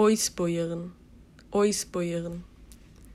Oisboieren, Oisboieren.